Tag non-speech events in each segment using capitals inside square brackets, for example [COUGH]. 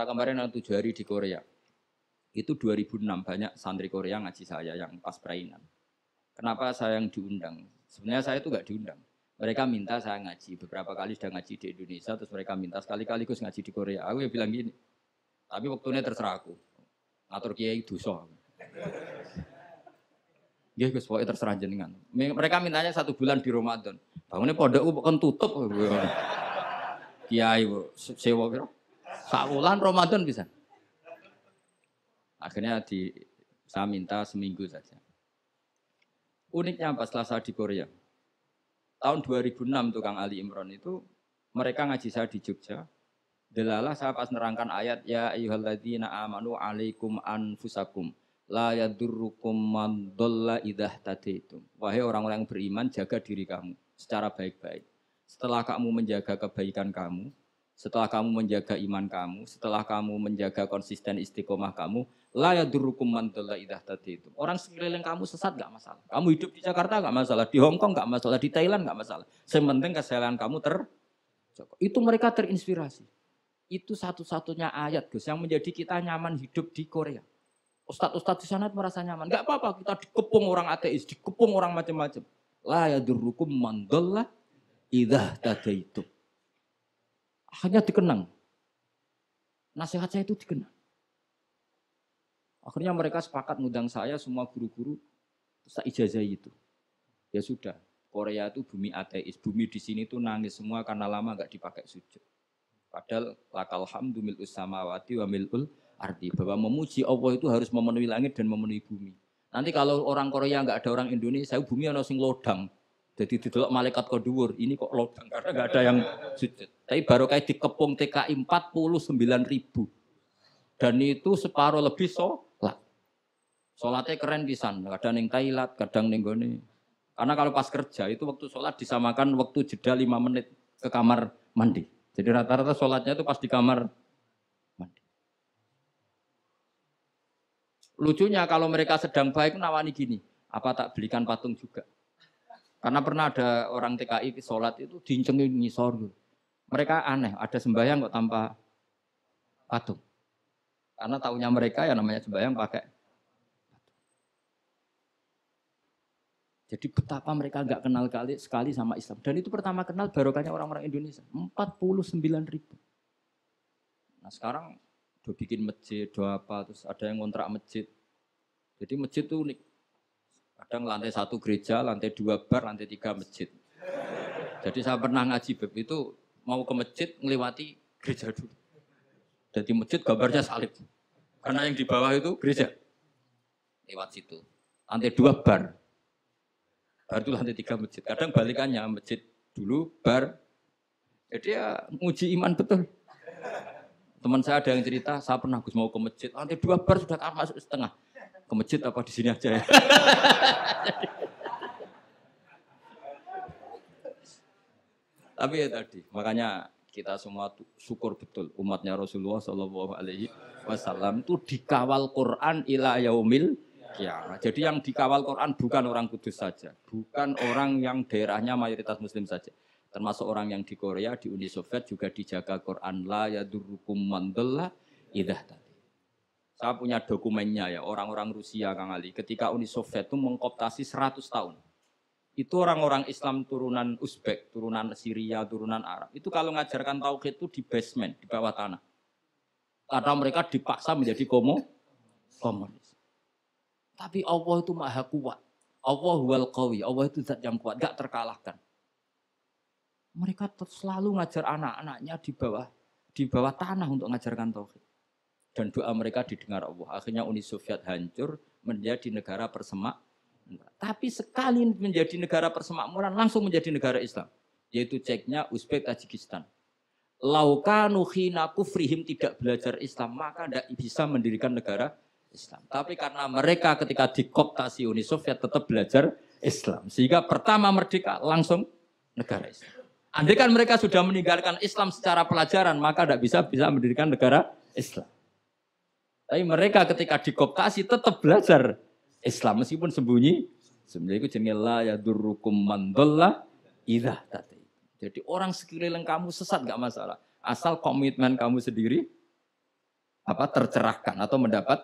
Saya kemarin yang tujuh hari di Korea. Itu 2006 banyak santri Korea ngaji saya yang pas perainan. Kenapa saya yang diundang? Sebenarnya saya itu nggak diundang. Mereka minta saya ngaji. Beberapa kali sudah ngaji di Indonesia, terus mereka minta sekali-kali gus ngaji di Korea. Aku ya bilang gini, tapi waktunya terserah aku. Ngatur kiai dosa. Ya Gus, pokoknya terserah jenengan. Mereka mintanya satu bulan di Ramadan. Bangunnya pondok bukan tutup. [LAUGHS] Kiai sewa. Sakulan Ramadan bisa. Akhirnya di saya minta seminggu saja. Uniknya pas setelah saya di Korea. Tahun 2006 tukang Ali Imron itu mereka ngaji saya di Jogja. Delalah saya pas nerangkan ayat ya ayyuhalladzina amanu alaikum anfusakum la yadurrukum man dhalla idah tadaitum. Wahai orang-orang beriman jaga diri kamu secara baik-baik. Setelah kamu menjaga kebaikan kamu, setelah kamu menjaga iman kamu, setelah kamu menjaga konsisten istiqomah kamu, la yadurrukum man idah tadaitum. Orang sekeliling kamu sesat gak masalah. Kamu hidup di Jakarta gak masalah, di Hong Kong gak masalah, di Thailand gak masalah. Yang penting kesehatan kamu ter itu mereka terinspirasi. Itu satu-satunya ayat Gus yang menjadi kita nyaman hidup di Korea. Ustadz-ustadz di sana merasa nyaman. Gak apa-apa kita dikepung orang ateis, dikepung orang macam-macam. La yadurrukum mandallah idah itu. Akhirnya dikenang. Nasihat saya itu dikenang. Akhirnya mereka sepakat ngundang saya semua guru-guru saya ijazah itu. Ya sudah, Korea itu bumi ateis. Bumi di sini tuh nangis semua karena lama nggak dipakai sujud. Padahal lakal hamdu mil samawati wa milul arti bahwa memuji Allah itu harus memenuhi langit dan memenuhi bumi. Nanti kalau orang Korea nggak ada orang Indonesia, bumi ana sing lodang. Jadi didelok malaikat kok dhuwur, ini kok karena nggak ada yang sujud. Tapi baru kayak dikepung TKI 49 ribu. Dan itu separuh lebih sholat. Sholatnya keren pisan, kadang ning Thailand, kadang ning gone. Karena kalau pas kerja itu waktu sholat disamakan waktu jeda 5 menit ke kamar mandi. Jadi rata-rata sholatnya itu pas di kamar mandi. Lucunya kalau mereka sedang baik nawani gini, apa tak belikan patung juga? Karena pernah ada orang TKI sholat itu dincengin ngisor. Mereka aneh, ada sembahyang kok tanpa patung. Karena tahunya mereka ya namanya sembahyang pakai Jadi betapa mereka nggak kenal kali sekali sama Islam. Dan itu pertama kenal barokahnya orang-orang Indonesia. 49 ribu. Nah sekarang udah bikin masjid, doa apa, terus ada yang ngontrak masjid. Jadi masjid itu unik. Kadang lantai satu gereja, lantai dua bar, lantai tiga masjid. Jadi saya pernah ngaji beb itu mau ke masjid ngelewati gereja dulu. Jadi masjid gambarnya salib. Karena yang di bawah itu gereja. Lewat situ. Lantai dua bar, Bar itu lantai tiga masjid. Kadang balikannya masjid dulu, bar. Jadi ya nguji iman betul. Teman saya ada yang cerita, saya pernah Gus mau ke masjid, lantai dua bar sudah masuk setengah. Ke masjid apa di sini aja ya? Tapi ya tadi, makanya kita semua syukur betul umatnya Rasulullah Shallallahu Alaihi Wasallam itu dikawal Quran ila yaumil. Jadi yang dikawal Quran bukan orang kudus saja, bukan orang yang daerahnya mayoritas muslim saja. Termasuk orang yang di Korea, di Uni Soviet juga dijaga Quran la yadurukum mandalla idah tadi. Saya punya dokumennya ya, orang-orang Rusia Kang Ali. Ketika Uni Soviet itu mengkoptasi 100 tahun. Itu orang-orang Islam turunan Uzbek, turunan Syria, turunan Arab. Itu kalau ngajarkan tauhid itu di basement, di bawah tanah. Karena mereka dipaksa menjadi komo, komunis. Tapi Allah itu maha kuat. Allah wal qawi. Allah itu zat yang kuat, gak terkalahkan. Mereka selalu ngajar anak-anaknya di bawah di bawah tanah untuk ngajarkan tauhid. Doa mereka didengar Allah. Akhirnya Uni Soviet hancur menjadi negara persemak. Tapi sekali menjadi negara persemakmuran langsung menjadi negara Islam. Yaitu ceknya Uzbek Tajikistan. Laukanu khina kufrihim tidak belajar Islam maka tidak bisa mendirikan negara Islam. Tapi karena mereka ketika dikoptasi Uni Soviet tetap belajar Islam. Sehingga pertama merdeka langsung negara Islam. Andai kan mereka sudah meninggalkan Islam secara pelajaran, maka tidak bisa bisa mendirikan negara Islam. Tapi mereka ketika dikoptasi tetap belajar Islam meskipun sembunyi. Sebenarnya itu jenela ya durukum mandolla idah tadi. Jadi orang sekeliling kamu sesat gak masalah. Asal komitmen kamu sendiri apa tercerahkan atau mendapat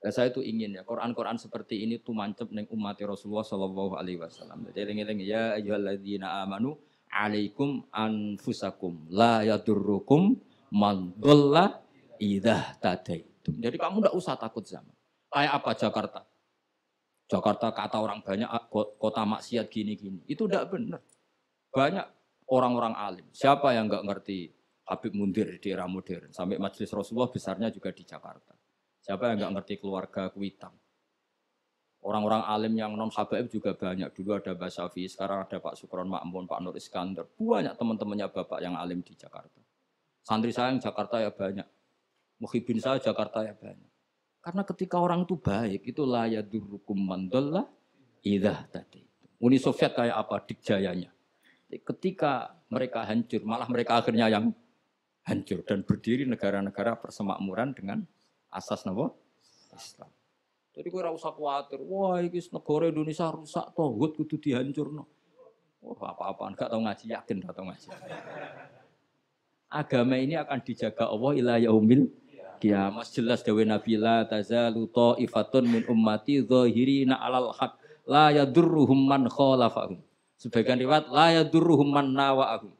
Nah, saya itu ingin ya Quran-Quran seperti ini tuh mancep neng umat Rasulullah Shallallahu Alaihi Wasallam. Jadi eling-eling ya ayyuhalladzina amanu alaikum anfusakum la yadurrukum man dhalla idza tadaitum. Jadi kamu tidak usah takut sama. Kayak apa Jakarta? Jakarta kata orang banyak ah, kota maksiat gini-gini. Itu tidak benar. Banyak orang-orang alim. Siapa yang nggak ngerti Habib Mundir di era modern? Sampai majelis Rasulullah besarnya juga di Jakarta. Siapa yang nggak ngerti keluarga Kuitang? Orang-orang alim yang non habaib juga banyak. Dulu ada Mbak sekarang ada Pak Sukron Makmun, Pak Nur Iskandar. Banyak teman-temannya Bapak yang alim di Jakarta. Santri saya yang Jakarta ya banyak. Muhibin saya Jakarta ya banyak. Karena ketika orang itu baik, itu layak durukum mandallah idah tadi. Uni Soviet kayak apa dikjayanya. Ketika mereka hancur, malah mereka akhirnya yang hancur dan berdiri negara-negara persemakmuran dengan asas napa? Islam. Jadi gue usah khawatir, wah ini negara Indonesia rusak tohut kudu dihancurno. Wah apa-apaan, gak tau ngaji, yakin gak tau ngaji. Agama ini akan dijaga Allah ila yaumil kiamat. Jelas dawe Nabi la tazalu ta'ifatun min ummati zahirina alal haq la yadurruhum man khalafahum. Sebagian riwayat la yadurruhum man nawa'ahum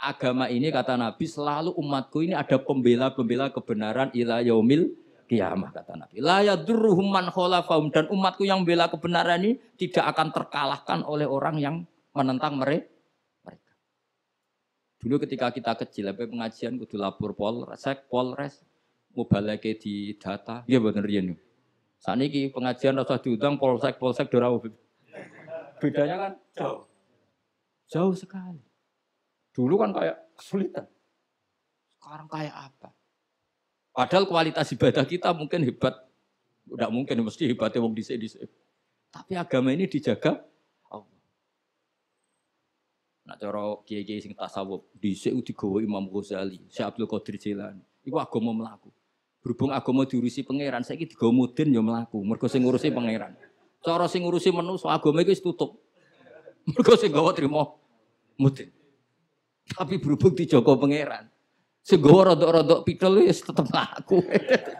agama ini kata Nabi selalu umatku ini ada pembela-pembela kebenaran ila yaumil kiamah kata Nabi. La yadurruhum man khalafahum dan umatku yang bela kebenaran ini tidak akan terkalahkan oleh orang yang menentang mereka. Dulu ketika kita kecil, apa pengajian kudu lapor polres, polres, mubalake di data, iya bener ya nih. Saat ini pengajian rasa diundang polsek polsek dorau. Bedanya kan jauh, jauh sekali. Dulu kan kayak kesulitan. Sekarang kayak apa? Padahal kualitas ibadah kita mungkin hebat. Tidak mungkin, mesti hebatnya wong dhisik. Tapi agama ini dijaga. Cara kiai-kiai sing tasawuf, dhisik digawa Imam Ghazali, Syekh Abdul Qadir Jilani. Iku agama melaku. Berhubung agama diurusi pangeran, saiki digawa mudin ya melaku. Mergo sing ngurusi pangeran. Cara sing ngurusi manusa agama iki wis tutup. [LAUGHS] Mergo sing gawa trimo mudin. Tapi berhubung di Joko Pangeran. Segowo rodok-rodok pitel wis tetep ngaku.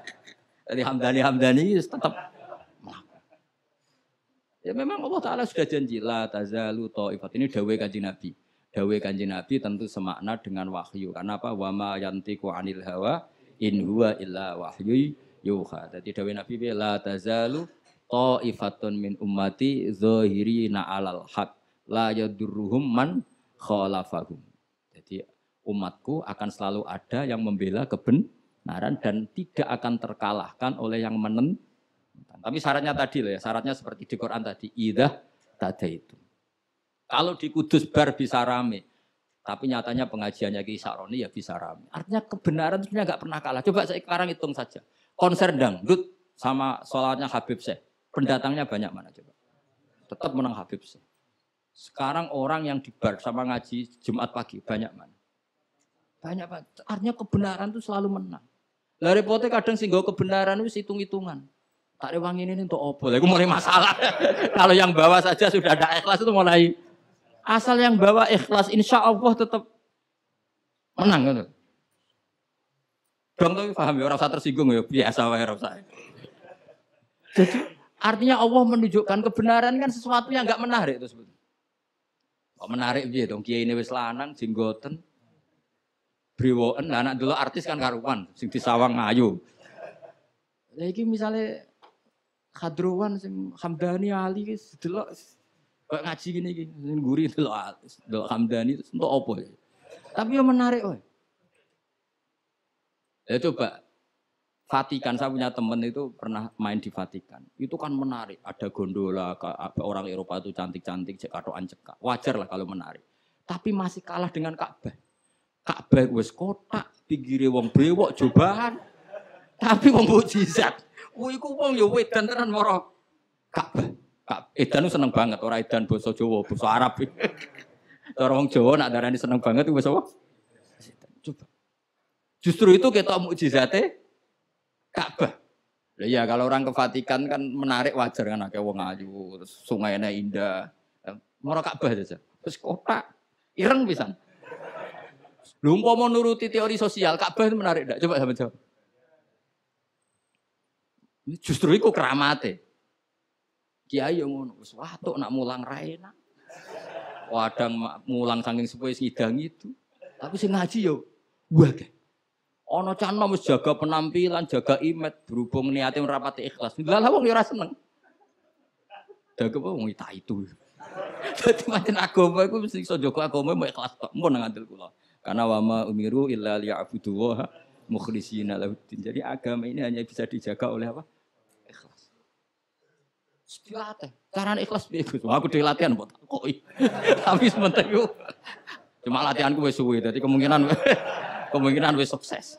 [LAUGHS] Jadi Hamdani Hamdani wis tetep memang Allah Ta'ala sudah janji la tazalu ta'ifat. Ini dawe kanji Nabi. Dawe kanji Nabi tentu semakna dengan wahyu. Karena apa? Wa ma yantiku anil hawa in huwa illa wahyu yuha. Jadi dawe Nabi la tazalu ta'ifatun min ummati zahirina alal haq. La yadurruhum man khalafahum umatku akan selalu ada yang membela kebenaran dan tidak akan terkalahkan oleh yang menen. Tapi syaratnya tadi loh ya, syaratnya seperti di Quran tadi, idah tadi itu. Kalau di Kudus bar bisa rame, tapi nyatanya pengajiannya Ki Saroni ya bisa rame. Artinya kebenaran sebenarnya nggak pernah kalah. Coba saya sekarang hitung saja. Konser dangdut sama sholatnya Habib Syekh. Pendatangnya banyak mana coba? Tetap menang Habib Syekh. Sekarang orang yang di bar sama ngaji Jumat pagi banyak mana? Banyak Pak. Artinya kebenaran itu selalu menang. Lah repotnya kadang sih kebenaran itu hitung-hitungan. Tak ada wangi ini untuk opo. Itu mulai masalah. [LAUGHS] Kalau yang bawa saja sudah ada ikhlas itu mulai. Asal yang bawa ikhlas, insya Allah tetap menang. Gitu. Dong tuh paham ya orang saya tersinggung ya biasa wae saya. Jadi artinya Allah menunjukkan kebenaran kan sesuatu yang nggak menarik itu sebetulnya. Kok menarik dia dong kiai ini wis lanang jenggoten brewoken anak dulu artis kan karuan sing disawang ayu lagi misalnya sing Hamdani Ali ngaji gini guri delok Hamdani untuk opo ya tapi yang menarik woy. ya coba Vatikan, saya punya teman itu pernah main di Vatikan. Itu kan menarik. Ada gondola, orang Eropa itu cantik-cantik, cek katoan cekak. Wajar lah kalau menarik. Tapi masih kalah dengan Ka'bah. Ka'bah wis kotak, pinggire wong brewok cobaan. Tapi wong mukjizat. Kuwi iku wong ya wedan tenan mara Ka'bah. Edan seneng banget ora edan basa Jawa, basa Arab. [LAUGHS] Cara wong Jawa nak darani seneng banget wis apa? Justru itu kita mukjizate Ka'bah. Lah ya kalau orang ke Vatikan kan menarik wajar kan akeh wong ayu, sungainya indah. Mara Ka'bah saja. Terus kotak ireng pisan Lho umpama nuruti teori sosial, Ka'bah itu menarik enggak? Coba sama jawab. Justru itu keramate. Kiai yang ngono, wis watuk nak mulang ra enak. Wadang mulang saking sepuhe sidang itu. Tapi sing ngaji yo wah Ana canom wis jaga penampilan, jaga imet berhubung niate ora pati ikhlas. Lah lah wong yo ora seneng. Apa wong itu. [LAUGHS] Dadi pancen agama iku mesti iso jaga agama mau ikhlas tok. Mun nang kula. Karena wama umiru illa liya'budu wa mukhlishina lahuddin. Jadi agama ini hanya bisa dijaga oleh apa? Dilatih. Caranya ikhlas piye Gus? Aku dhewe latihan mbok takoki. Tapi [LAUGHS] sementing yo cuma latihanku wis suwe. Dadi kemungkinan [LAUGHS] kemungkinan wis sukses.